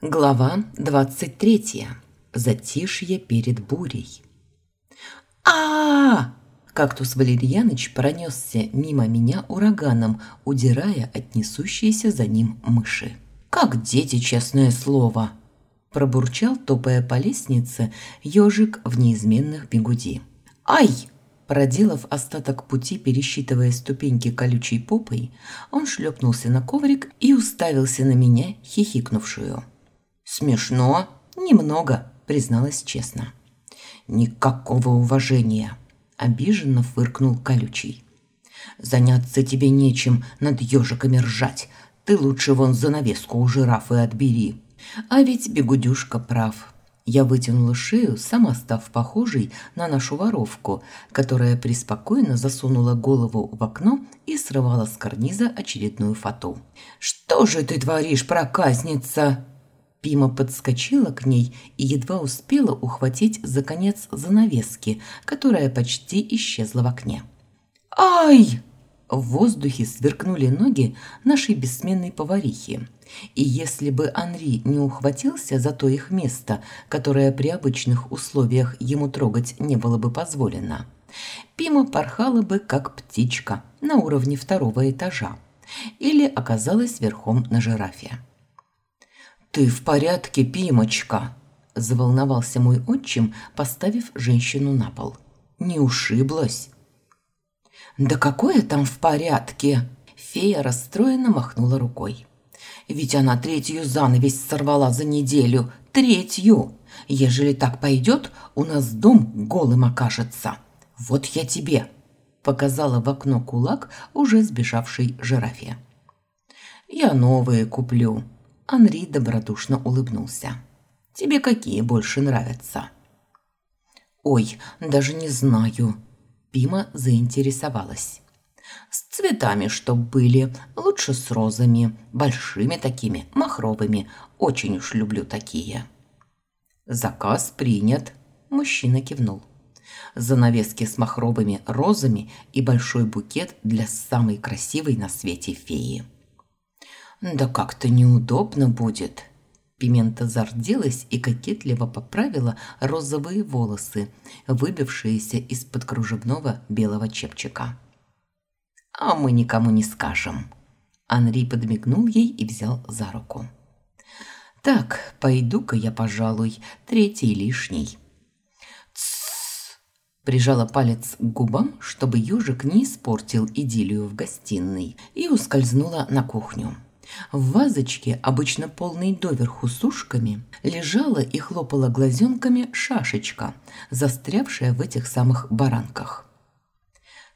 Глава 23. Затишье перед бурей. а, Кактус Валерьяныч пронесся мимо меня ураганом, удирая от несущейся за ним мыши. «Как дети, честное слово!» Пробурчал, топая по лестнице, ежик в неизменных бегуди. «Ай!» Проделав остаток пути, пересчитывая ступеньки колючей попой, он шлепнулся на коврик и уставился на меня, хихикнувшую. «Смешно? Немного», – призналась честно. «Никакого уважения», – обиженно фыркнул колючий. «Заняться тебе нечем над ежиками ржать. Ты лучше вон занавеску у жирафы отбери». А ведь бегудюшка прав. Я вытянула шею, сама став похожей на нашу воровку, которая преспокойно засунула голову в окно и срывала с карниза очередную фату. «Что же ты творишь, проказница?» Пима подскочила к ней и едва успела ухватить за конец занавески, которая почти исчезла в окне. «Ай!» В воздухе сверкнули ноги нашей бессменной поварихи. И если бы Анри не ухватился за то их место, которое при обычных условиях ему трогать не было бы позволено, Пима порхала бы как птичка на уровне второго этажа или оказалась верхом на жирафе. «Ты в порядке, Пимочка?» – заволновался мой отчим, поставив женщину на пол. «Не ушиблась?» «Да какое там в порядке?» Фея расстроенно махнула рукой. «Ведь она третью занавесь сорвала за неделю. Третью! Ежели так пойдет, у нас дом голым окажется. Вот я тебе!» Показала в окно кулак уже сбежавшей жирафе. «Я новые куплю», Анри добродушно улыбнулся. «Тебе какие больше нравятся?» «Ой, даже не знаю». Пима заинтересовалась. «С цветами, чтоб были. Лучше с розами. Большими такими, махровыми. Очень уж люблю такие». «Заказ принят», – мужчина кивнул. Занавески с махровыми розами и большой букет для самой красивой на свете феи. «Да как-то неудобно будет». Пимента зарделась и кокетливо поправила розовые волосы, выбившиеся из-под кружевного белого чепчика. «А мы никому не скажем». Анри подмигнул ей и взял за руку. «Так, пойду-ка я, пожалуй, третий лишний». «Тссс!» Прижала палец к губам, чтобы ежик не испортил идиллию в гостиной, и ускользнула на кухню. В вазочке, обычно полной доверху сушками, лежала и хлопала глазенками шашечка, застрявшая в этих самых баранках.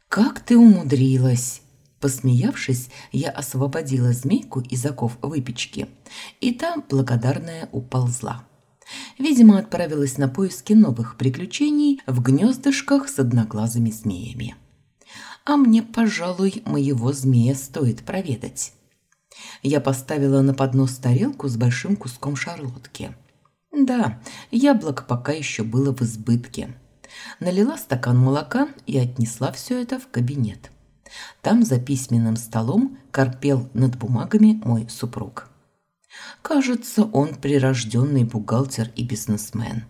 «Как ты умудрилась!» Посмеявшись, я освободила змейку из оков выпечки, и та, благодарная, уползла. Видимо, отправилась на поиски новых приключений в гнездышках с одноглазыми змеями. А мне, пожалуй, моего змея стоит проведать. Я поставила на поднос тарелку с большим куском шарлотки. Да, яблок пока еще было в избытке. Налила стакан молока и отнесла все это в кабинет. Там за письменным столом корпел над бумагами мой супруг. Кажется, он прирожденный бухгалтер и бизнесмен.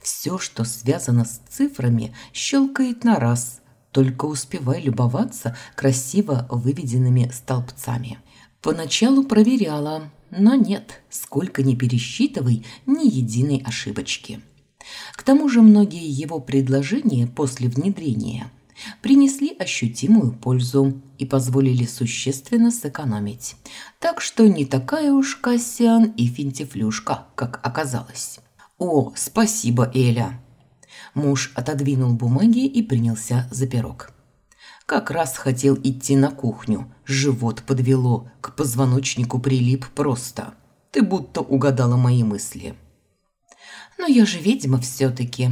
Все, что связано с цифрами, щелкает на раз, только успевай любоваться красиво выведенными столбцами – Поначалу проверяла, но нет, сколько ни пересчитывай, ни единой ошибочки. К тому же многие его предложения после внедрения принесли ощутимую пользу и позволили существенно сэкономить. Так что не такая уж Кассиан и финтифлюшка, как оказалось. «О, спасибо, Эля!» Муж отодвинул бумаги и принялся за пирог. Как раз хотел идти на кухню. Живот подвело, к позвоночнику прилип просто. Ты будто угадала мои мысли. Но я же ведьма все-таки.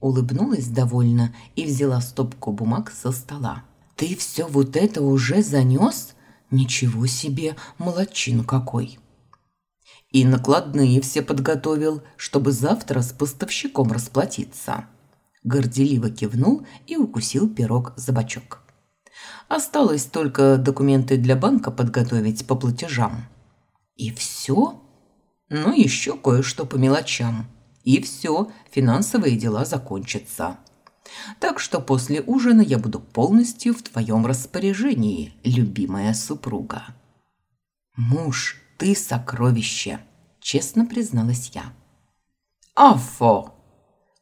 Улыбнулась довольно и взяла стопку бумаг со стола. Ты все вот это уже занес? Ничего себе, молодчин какой. И накладные все подготовил, чтобы завтра с поставщиком расплатиться. Горделиво кивнул и укусил пирог за бочок. Осталось только документы для банка подготовить по платежам. И все? Ну, еще кое-что по мелочам. И все, финансовые дела закончатся. Так что после ужина я буду полностью в твоем распоряжении, любимая супруга. Муж, ты сокровище, честно призналась я. Афо!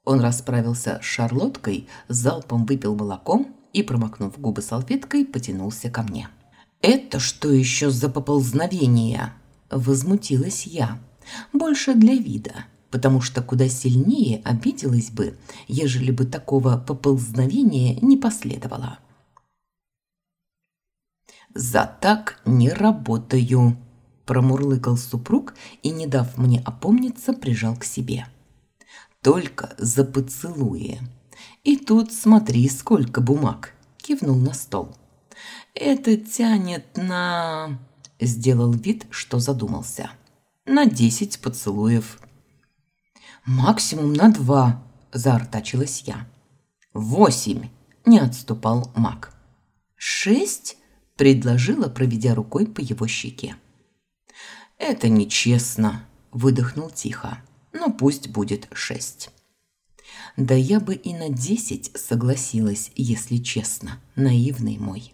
Он расправился с шарлоткой, залпом выпил молоком и, промокнув губы салфеткой, потянулся ко мне. «Это что еще за поползновение?» Возмутилась я. Больше для вида, потому что куда сильнее обиделась бы, ежели бы такого поползновения не последовало. «За так не работаю», – промурлыкал супруг и, не дав мне опомниться, прижал к себе. «Только за поцелуи. И тут смотри, сколько бумаг», – кивнул на стол. «Это тянет на...» – сделал вид, что задумался. «На десять поцелуев». «Максимум на два», – заортачилась я. «Восемь», – не отступал маг. «Шесть?» предложила, проведя рукой по его щеке. «Это нечестно», – выдохнул тихо. «Но пусть будет шесть». Да я бы и на десять согласилась, если честно, наивный мой.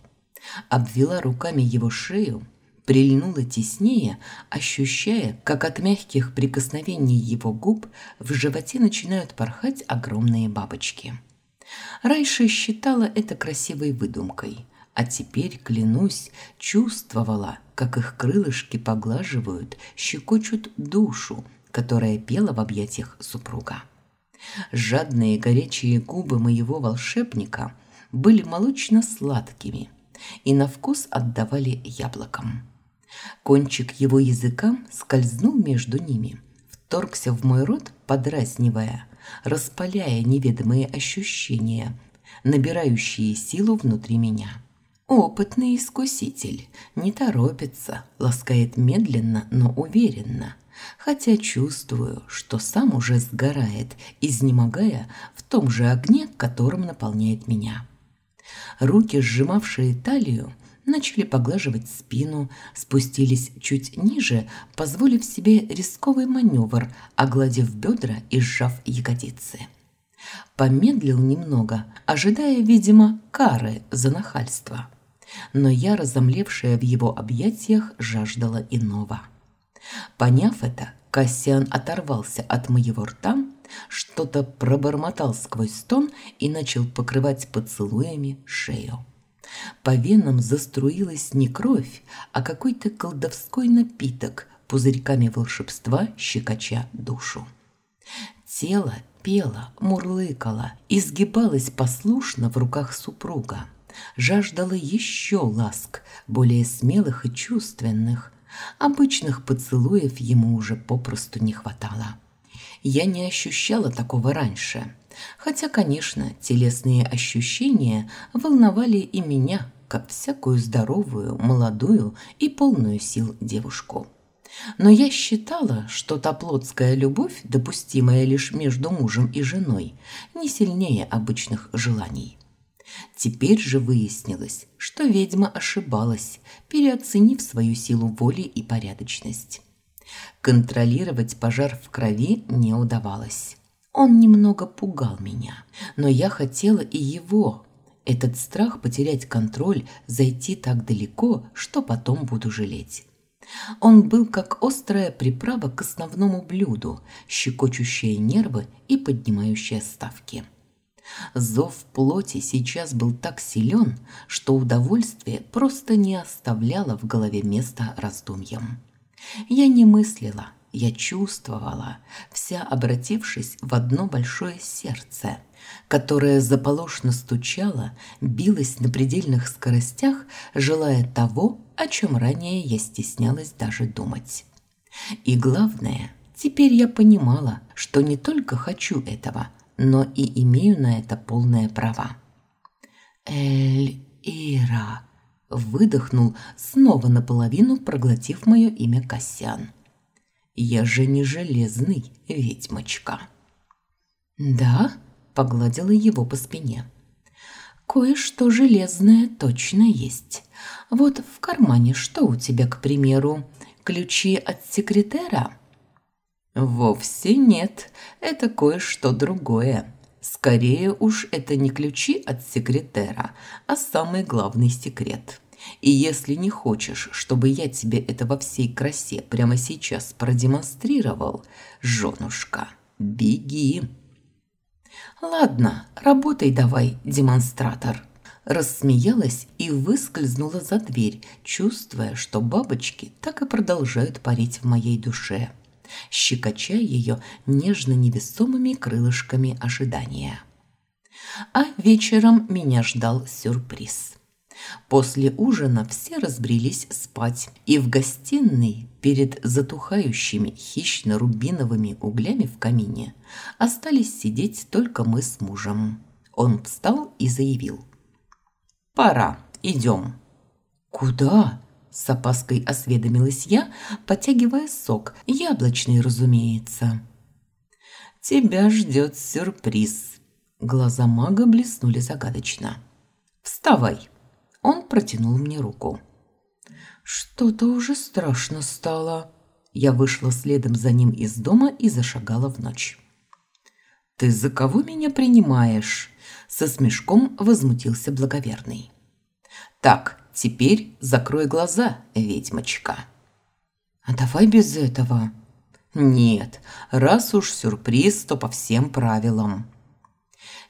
Обвела руками его шею, прильнула теснее, ощущая, как от мягких прикосновений его губ в животе начинают порхать огромные бабочки. Раньше считала это красивой выдумкой, а теперь, клянусь, чувствовала, как их крылышки поглаживают, щекочут душу, которая пела в объятиях супруга. Жадные горячие губы моего волшебника были молочно-сладкими и на вкус отдавали яблокам. Кончик его языка скользнул между ними, вторгся в мой рот, подразнивая, распаляя неведомые ощущения, набирающие силу внутри меня. Опытный искуситель, не торопится, ласкает медленно, но уверенно, хотя чувствую, что сам уже сгорает, изнемогая в том же огне, которым наполняет меня. Руки, сжимавшие талию, начали поглаживать спину, спустились чуть ниже, позволив себе рисковый маневр, огладив бедра и сжав ягодицы. Помедлил немного, ожидая, видимо, кары за нахальство но я, разомлевшая в его объятиях, жаждала иного. Поняв это, Кассиан оторвался от моего рта, что-то пробормотал сквозь стон и начал покрывать поцелуями шею. По венам заструилась не кровь, а какой-то колдовской напиток, пузырьками волшебства щекоча душу. Тело пело, мурлыкало, изгибалось послушно в руках супруга жаждала еще ласк, более смелых и чувственных. Обычных поцелуев ему уже попросту не хватало. Я не ощущала такого раньше. Хотя, конечно, телесные ощущения волновали и меня, как всякую здоровую, молодую и полную сил девушку. Но я считала, что та плотская любовь, допустимая лишь между мужем и женой, не сильнее обычных желаний. Теперь же выяснилось, что ведьма ошибалась, переоценив свою силу воли и порядочность. Контролировать пожар в крови не удавалось. Он немного пугал меня, но я хотела и его. Этот страх потерять контроль, зайти так далеко, что потом буду жалеть. Он был как острая приправа к основному блюду, щекочущая нервы и поднимающая ставки. Зов плоти сейчас был так силен, что удовольствие просто не оставляло в голове места раздумьям. Я не мыслила, я чувствовала, вся обратившись в одно большое сердце, которое заполошно стучало, билось на предельных скоростях, желая того, о чем ранее я стеснялась даже думать. И главное, теперь я понимала, что не только хочу этого – но и имею на это полное право. «Эль-Ира», – выдохнул, снова наполовину проглотив мое имя Касьян. «Я же не железный, ведьмочка». «Да?» – погладила его по спине. «Кое-что железное точно есть. Вот в кармане что у тебя, к примеру? Ключи от секретера?» Вовсе нет, это кое-что другое. Скорее уж это не ключи от секретера, а самый главный секрет. И если не хочешь, чтобы я тебе это во всей красе прямо сейчас продемонстрировал, женушка, беги. Ладно, работай давай, демонстратор. Рассмеялась и выскользнула за дверь, чувствуя, что бабочки так и продолжают парить в моей душе, щекоча ее нежно-невесомыми крылышками ожидания. А вечером меня ждал сюрприз. После ужина все разбрелись спать, и в гостиной перед затухающими хищно-рубиновыми углями в камине остались сидеть только мы с мужем. Он встал и заявил. «Пора, идем». «Куда?» – с опаской осведомилась я, потягивая сок, яблочный, разумеется. «Тебя ждет сюрприз». Глаза мага блеснули загадочно. «Вставай!» Он протянул мне руку. Что-то уже страшно стало. Я вышла следом за ним из дома и зашагала в ночь. «Ты за кого меня принимаешь?» Со смешком возмутился благоверный. «Так, теперь закрой глаза, ведьмочка». «А давай без этого». «Нет, раз уж сюрприз, то по всем правилам».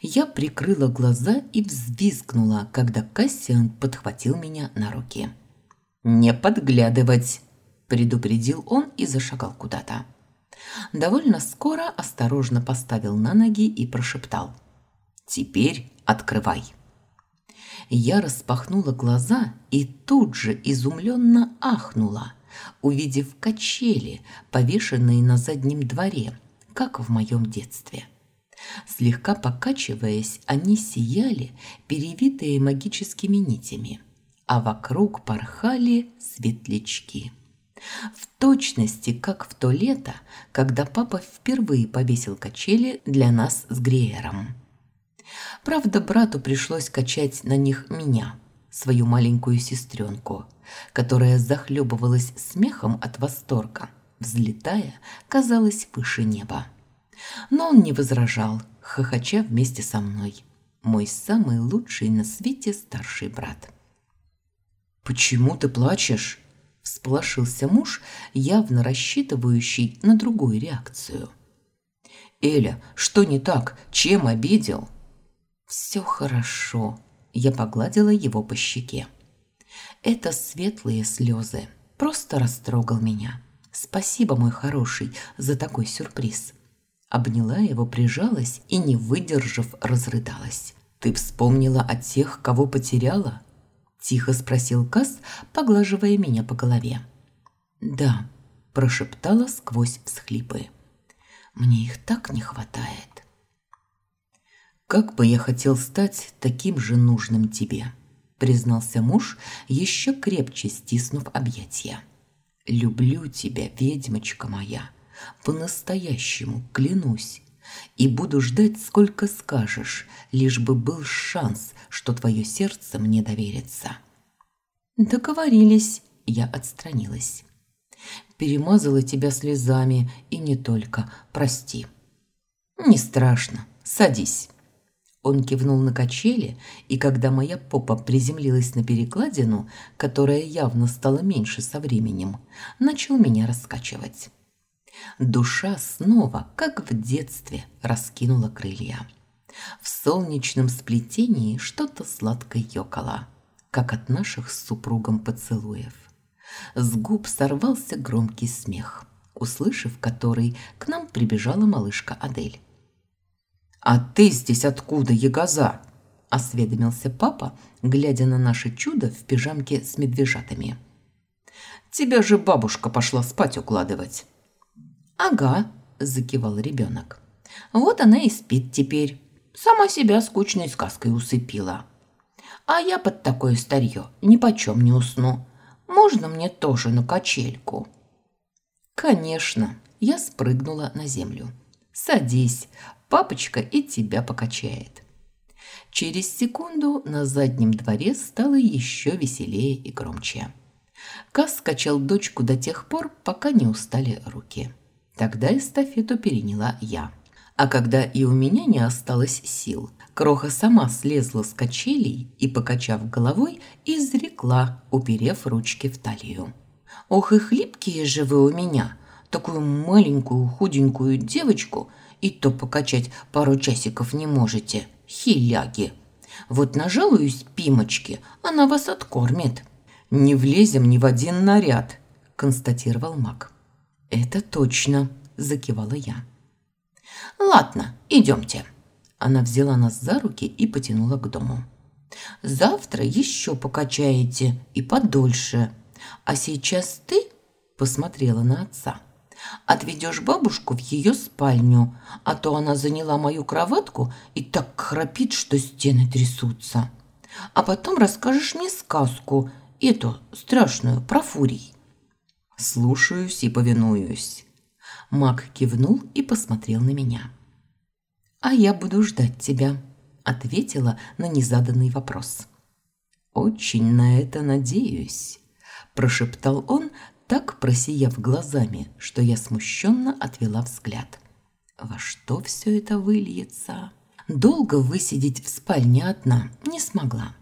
Я прикрыла глаза и взвизгнула, когда Кассиан подхватил меня на руки. «Не подглядывать!» – предупредил он и зашагал куда-то. Довольно скоро осторожно поставил на ноги и прошептал. «Теперь открывай!» Я распахнула глаза и тут же изумленно ахнула, увидев качели, повешенные на заднем дворе, как в моем детстве. Слегка покачиваясь, они сияли, перевитые магическими нитями, а вокруг порхали светлячки. В точности, как в то лето, когда папа впервые повесил качели для нас с Греером. Правда, брату пришлось качать на них меня, свою маленькую сестренку, которая захлебывалась смехом от восторга, взлетая, казалось, выше неба. Но он не возражал, хохоча вместе со мной. Мой самый лучший на свете старший брат. «Почему ты плачешь?» – всполошился муж, явно рассчитывающий на другую реакцию. «Эля, что не так? Чем обидел?» «Все хорошо», – я погладила его по щеке. «Это светлые слезы. Просто растрогал меня. Спасибо, мой хороший, за такой сюрприз». Обняла его, прижалась и, не выдержав, разрыдалась. «Ты вспомнила о тех, кого потеряла?» Тихо спросил Кас, поглаживая меня по голове. «Да», – прошептала сквозь всхлипы. «Мне их так не хватает». «Как бы я хотел стать таким же нужным тебе», – признался муж, еще крепче стиснув объятия. «Люблю тебя, ведьмочка моя» по-настоящему, клянусь. И буду ждать, сколько скажешь, лишь бы был шанс, что твое сердце мне доверится». «Договорились», – я отстранилась. «Перемазала тебя слезами, и не только, прости». «Не страшно, садись». Он кивнул на качели, и когда моя попа приземлилась на перекладину, которая явно стала меньше со временем, начал меня раскачивать. Душа снова, как в детстве, раскинула крылья. В солнечном сплетении что-то сладко ёкало, как от наших с супругом поцелуев. С губ сорвался громкий смех, услышав который, к нам прибежала малышка Адель. «А ты здесь откуда, ягоза?» – осведомился папа, глядя на наше чудо в пижамке с медвежатами. «Тебя же бабушка пошла спать укладывать». «Ага», – закивал ребенок. «Вот она и спит теперь. Сама себя скучной сказкой усыпила. А я под такое старье ни почем не усну. Можно мне тоже на качельку?» «Конечно!» – я спрыгнула на землю. «Садись, папочка и тебя покачает». Через секунду на заднем дворе стало еще веселее и громче. Кас скачал дочку до тех пор, пока не устали руки. Тогда эстафету переняла я. А когда и у меня не осталось сил, Кроха сама слезла с качелей и, покачав головой, изрекла, уперев ручки в талию. «Ох и хлипкие же вы у меня! Такую маленькую худенькую девочку и то покачать пару часиков не можете, хиляги! Вот нажалуюсь Пимочке, она вас откормит!» «Не влезем ни в один наряд», – констатировал маг. «Это точно», – закивала я. «Ладно, идемте». Она взяла нас за руки и потянула к дому. «Завтра еще покачаете и подольше. А сейчас ты, – посмотрела на отца, – отведешь бабушку в ее спальню, а то она заняла мою кроватку и так храпит, что стены трясутся. А потом расскажешь мне сказку, эту страшную, про фурий». «Слушаюсь и повинуюсь». Маг кивнул и посмотрел на меня. «А я буду ждать тебя», – ответила на незаданный вопрос. «Очень на это надеюсь», – прошептал он, так просияв глазами, что я смущенно отвела взгляд. «Во что все это выльется?» Долго высидеть в спальне одна не смогла.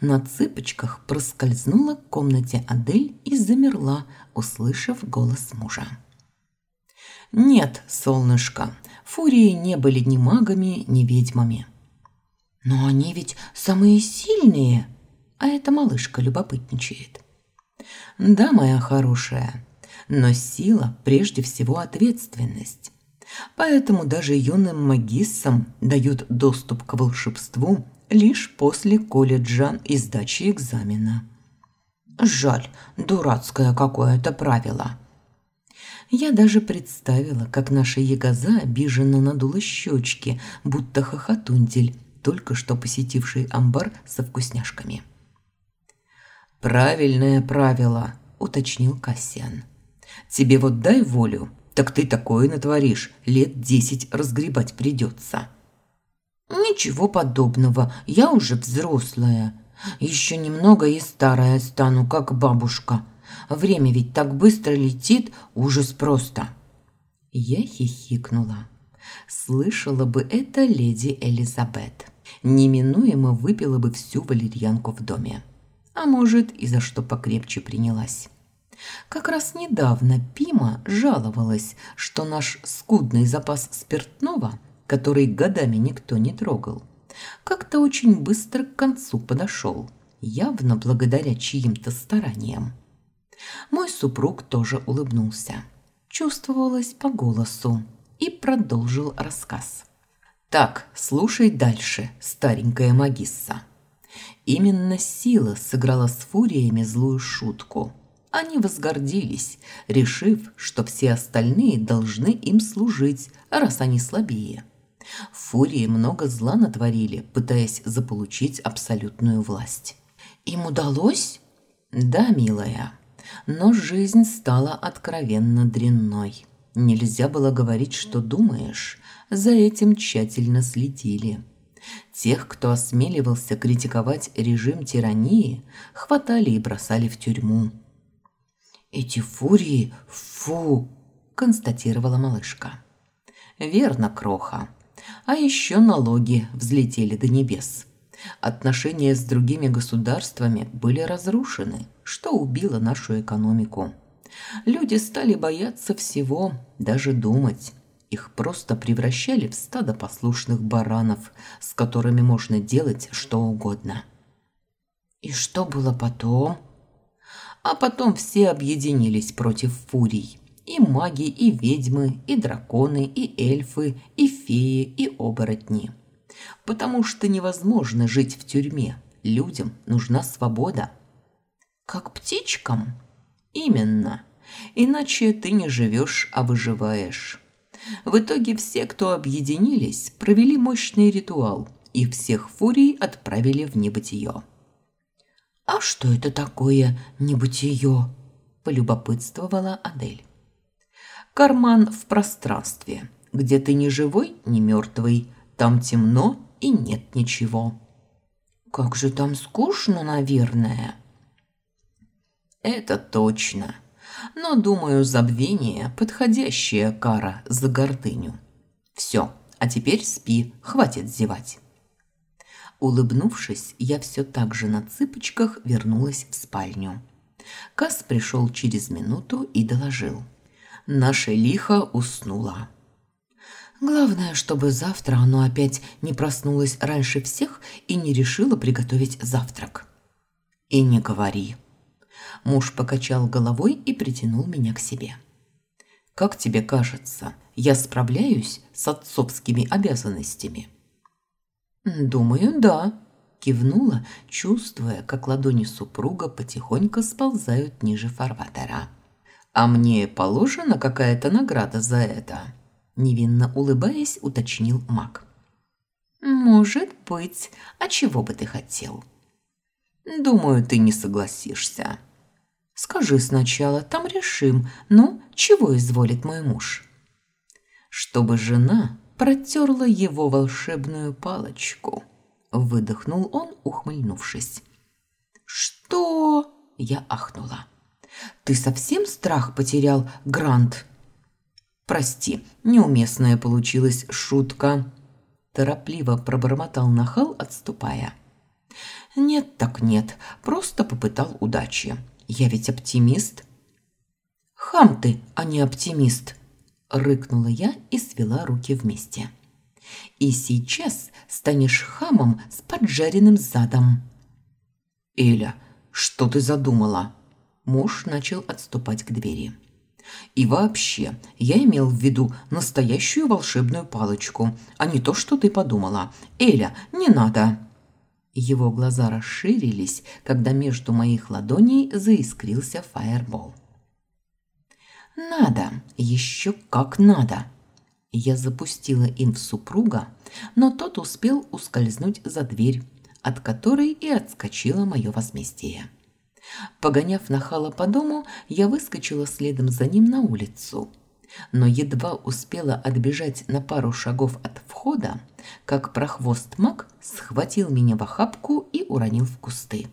На цыпочках проскользнула к комнате Адель и замерла, услышав голос мужа. «Нет, солнышко, фурии не были ни магами, ни ведьмами». «Но они ведь самые сильные!» А эта малышка любопытничает. «Да, моя хорошая, но сила прежде всего ответственность. Поэтому даже юным магиссам дают доступ к волшебству лишь после колледжа и сдачи экзамена». «Жаль, дурацкое какое-то правило», я даже представила, как наша ягоза обиженно надула щечки, будто хохотундель, только что посетивший амбар со вкусняшками. «Правильное правило», – уточнил Кассиан. «Тебе вот дай волю, так ты такое натворишь, лет десять разгребать придется». «Ничего подобного, я уже взрослая. Еще немного и старая стану, как бабушка», Время ведь так быстро летит, ужас просто. Я хихикнула. Слышала бы это леди Элизабет. Неминуемо выпила бы всю валерьянку в доме. А может, и за что покрепче принялась. Как раз недавно Пима жаловалась, что наш скудный запас спиртного, который годами никто не трогал, как-то очень быстро к концу подошел, явно благодаря чьим-то стараниям. Мой супруг тоже улыбнулся. Чувствовалось по голосу и продолжил рассказ. «Так, слушай дальше, старенькая магисса. Именно сила сыграла с фуриями злую шутку. Они возгордились, решив, что все остальные должны им служить, раз они слабее. Фурии много зла натворили, пытаясь заполучить абсолютную власть. «Им удалось?» «Да, милая, но жизнь стала откровенно дрянной. Нельзя было говорить, что думаешь. За этим тщательно следили. Тех, кто осмеливался критиковать режим тирании, хватали и бросали в тюрьму. «Эти фурии, фу!» – констатировала малышка. «Верно, Кроха. А еще налоги взлетели до небес. Отношения с другими государствами были разрушены, что убило нашу экономику. Люди стали бояться всего, даже думать. Их просто превращали в стадо послушных баранов, с которыми можно делать что угодно. И что было потом? А потом все объединились против фурий. И маги, и ведьмы, и драконы, и эльфы, и феи, и оборотни. Потому что невозможно жить в тюрьме. Людям нужна свобода. Как птичкам? Именно. Иначе ты не живешь, а выживаешь. В итоге все, кто объединились, провели мощный ритуал, и всех фурий отправили в небытие. «А что это такое небытие?» – полюбопытствовала Адель. «Карман в пространстве, где ты ни живой, ни мертвый, там темно и нет ничего». «Как же там скучно, наверное», это точно. Но, думаю, забвение – подходящая кара за гордыню. Все, а теперь спи, хватит зевать. Улыбнувшись, я все так же на цыпочках вернулась в спальню. Кас пришел через минуту и доложил. Наша лиха уснула. Главное, чтобы завтра оно опять не проснулось раньше всех и не решило приготовить завтрак. И не говори. Муж покачал головой и притянул меня к себе. Как тебе кажется, я справляюсь с отцовскими обязанностями? Думаю, да, кивнула, чувствуя, как ладони супруга потихоньку сползают ниже фарватера. А мне положена какая-то награда за это? Невинно улыбаясь, уточнил Мак. Может быть. А чего бы ты хотел? Думаю, ты не согласишься. Скажи сначала, там решим. Ну, чего изволит мой муж? Чтобы жена протерла его волшебную палочку. Выдохнул он, ухмыльнувшись. «Что?» – я ахнула. «Ты совсем страх потерял, Грант?» «Прости, неуместная получилась шутка», – торопливо пробормотал нахал, отступая. «Нет так нет, просто попытал удачи. Я ведь оптимист». «Хам ты, а не оптимист», – рыкнула я и свела руки вместе. «И сейчас станешь хамом с поджаренным задом». «Эля, что ты задумала?» Муж начал отступать к двери. «И вообще, я имел в виду настоящую волшебную палочку, а не то, что ты подумала. Эля, не надо!» Его глаза расширились, когда между моих ладоней заискрился фаербол. «Надо, еще как надо!» Я запустила им в супруга, но тот успел ускользнуть за дверь, от которой и отскочило мое возмездие. Погоняв нахала по дому, я выскочила следом за ним на улицу – но едва успела отбежать на пару шагов от входа, как прохвост маг схватил меня в охапку и уронил в кусты.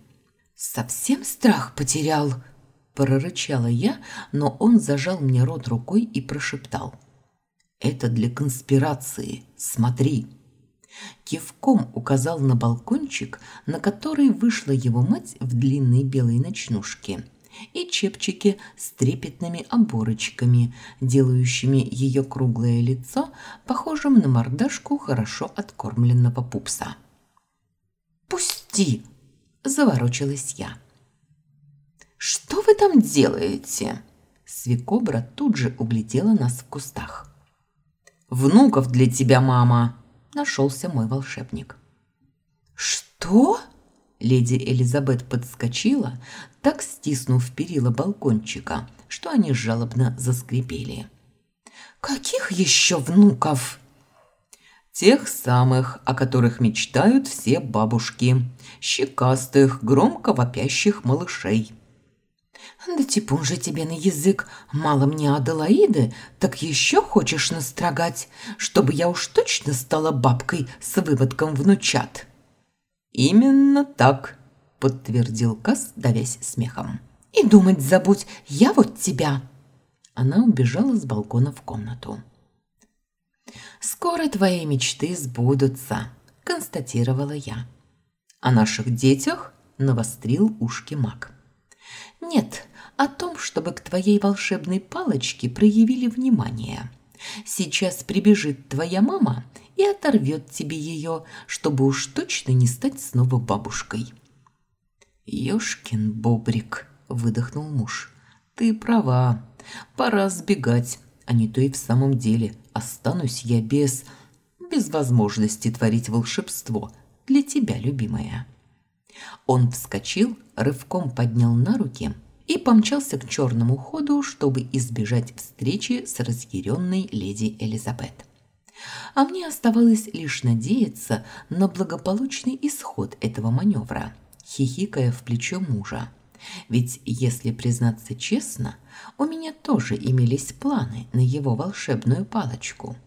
«Совсем страх потерял?» – прорычала я, но он зажал мне рот рукой и прошептал. «Это для конспирации, смотри!» Кивком указал на балкончик, на который вышла его мать в длинной белой ночнушке – и чепчики с трепетными оборочками, делающими ее круглое лицо похожим на мордашку хорошо откормленного пупса. «Пусти!» – заворочилась я. «Что вы там делаете?» Свекобра тут же углядела нас в кустах. «Внуков для тебя, мама!» – нашелся мой волшебник. «Что?» Леди Элизабет подскочила, так стиснув перила балкончика, что они жалобно заскрипели. «Каких еще внуков?» «Тех самых, о которых мечтают все бабушки. Щекастых, громко вопящих малышей». «Да типун же тебе на язык, мало мне Аделаиды, так еще хочешь настрогать, чтобы я уж точно стала бабкой с выводком внучат?» «Именно так», – подтвердил Кас, давясь смехом. «И думать забудь, я вот тебя!» Она убежала с балкона в комнату. «Скоро твои мечты сбудутся», – констатировала я. «О наших детях?» – навострил ушки маг. «Нет, о том, чтобы к твоей волшебной палочке проявили внимание. Сейчас прибежит твоя мама и оторвет тебе ее, чтобы уж точно не стать снова бабушкой. «Ёшкин бобрик», – выдохнул муж. «Ты права. Пора сбегать, а не то и в самом деле останусь я без... без возможности творить волшебство для тебя, любимая». Он вскочил, рывком поднял на руки и помчался к черному ходу, чтобы избежать встречи с разъяренной леди Элизабет а мне оставалось лишь надеяться на благополучный исход этого маневра, хихикая в плечо мужа. Ведь, если признаться честно, у меня тоже имелись планы на его волшебную палочку.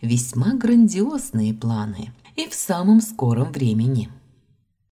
Весьма грандиозные планы и в самом скором времени –